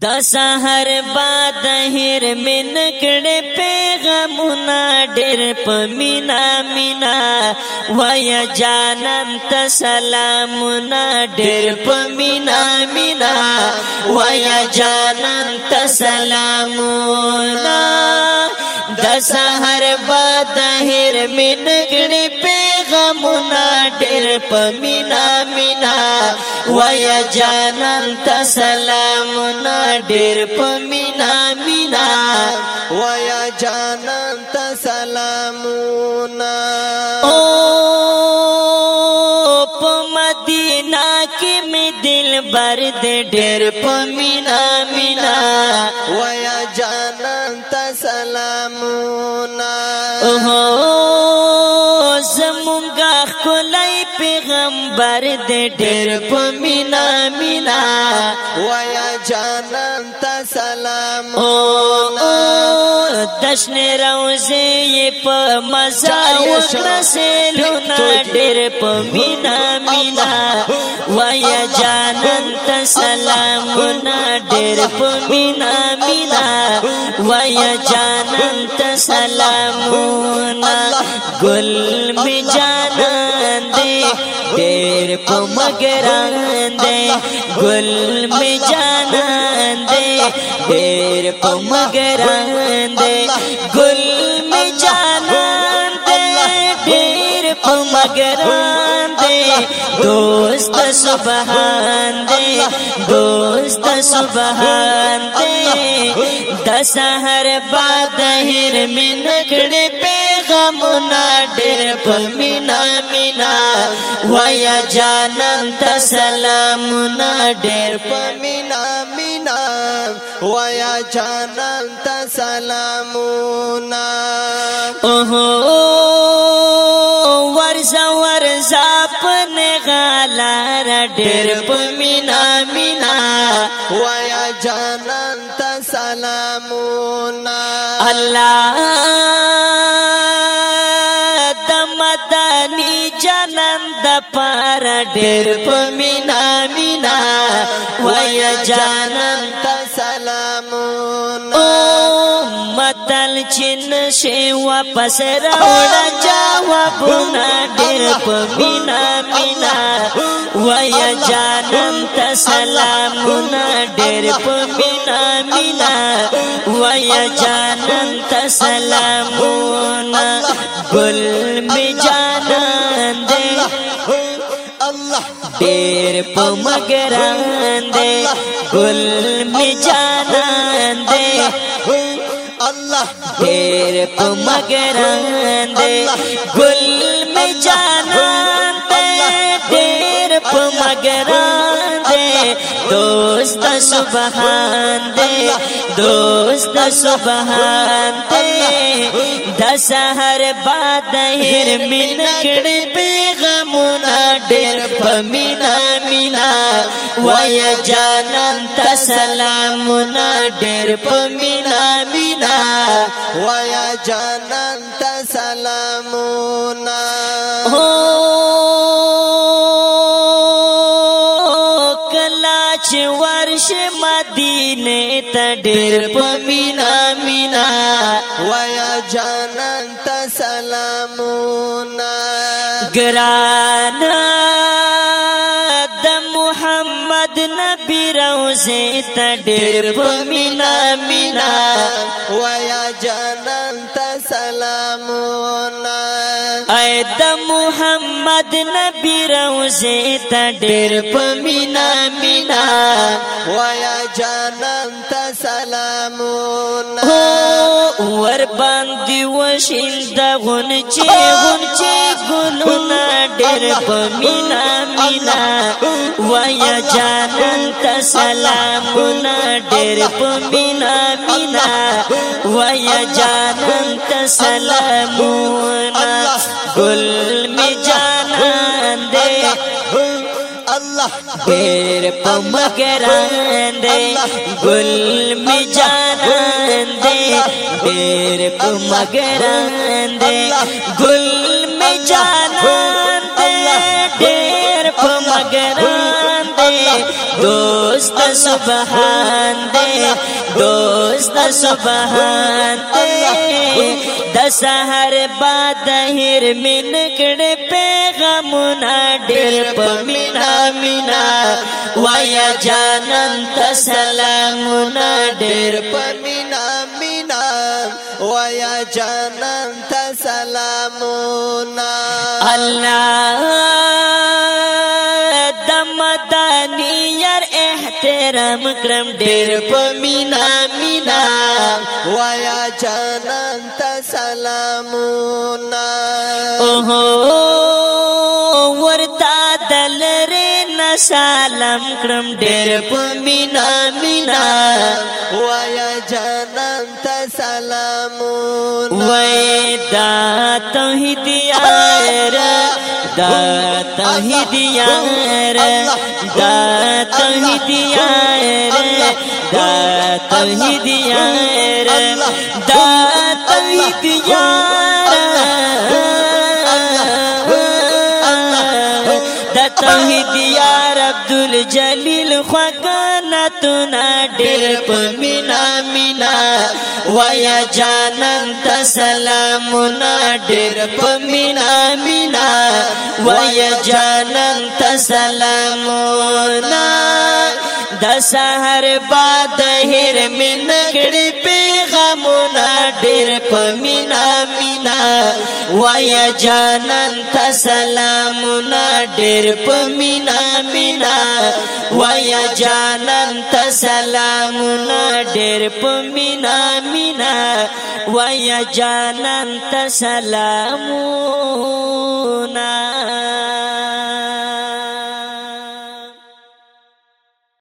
د سحر باد هر من کړه پیغامونه ډېر په مینا مینا وای جانم ته سلامونه ډېر په مینا مینا وای جانم ته سلامونه د سحر باد هر من کړه پیغامونه ډېر په مینا مینا وای جانان ته سلام نا ډیر پمینا مینا وای جانان ته سلام نا او په مدینه کې می دل بر دې ډیر پمینا مینا وای جانان ته سلام نا او زمونږه خلک پیغمبر دې ډېر په مینا مینا وایا جانان ته سلام او دشن روزي په مزا وکړه سلونا ډېر په مینا مینا وایا جانان ته سلام نا ډېر په مینا مینا وایا جانان ته سلام نا ګل می جانان تیر کو مگران دے گل میں جانان دے تیر کو مگران دے گل میں جانان دے تیر کو مگران دے دوست سبحان دے دوست سبحان دے دسہر بادہر میں نکڑ پہ غمنا ډېر په مینا مینا وایا جانان ته سلامنا ډېر په مینا مینا وایا جانان ته سلامنا اوه ورزا ورزا پنه غلار ډېر په مینا مینا وایا جانان ته سلامنا الله جانان د پار ډېر په مینا مینا وای جانان ته سلامون او متل چن شی واپس راوړ جوابونه ډېر په مینا مینا وای جانان ته سلامون ډېر په مینا مینا وای جانان ته سلامون بل می تیر پمگران دے گل مجھے اللہ پیر تو مگر ہندے گل دے تیر پمگران دے تو دوست سبحان دے دوست سبحان دے د سحر باد هر من کړي پیغامونه ډېر پمینا مینا وای جانان تسلامونه ډېر پمینا مینا وای جانان تسلامونه کلا چې ورش مدینه ته ډېر په مینا مینا وایا جانان ته سلامونه ګران د محمد نبی روزه ته ډېر په مینا مینا وایا جانان ته سلامونه اے د محمد نبی روزه ته ډېر پمینا مینا وایا جانان ته سلامون ور باندې وشیل د غون چې غون چې ګلونه ډېر پمینا مینا وایا جانان ته سلامون ډېر پمینا مینا وایا جانان ته سلامون گل میں جانا دے جہر پ دے گل میں جانا مجھے دیر پ دے گل میں جانا دے مجھے ڈیر دے دوست سبحان دے دوست د د سحر باد دشہر بات مینگ پیغام ڈر پمین مینار ویا جانت ډېر ڈیر مینا مینار ویا جانت یار احترام کرم ډېر په مینا مینا وایا جانان ته سلامونه اوه ورتا دل رې نسالم کرم ډېر په مینا مینا وایا جانان ته سلامونه وای دا توحید یار دا دا دا دہی دیا دا دہیار دہی دا ربدل جلیل عبدالجلیل خوکانتنا ډېر په مینا مینا وایا جانم ته سلامونه ډېر په مینا مینا وایا جانم ته سلامونه د سحر باد هر من کړي پیغامونه ډېر په مینا مینا وایا جانان ته سلامونه ډېر په مینا مینا وایا جانان ته سلامونه ډېر په مینا مینا وایا جانان ته سلامونه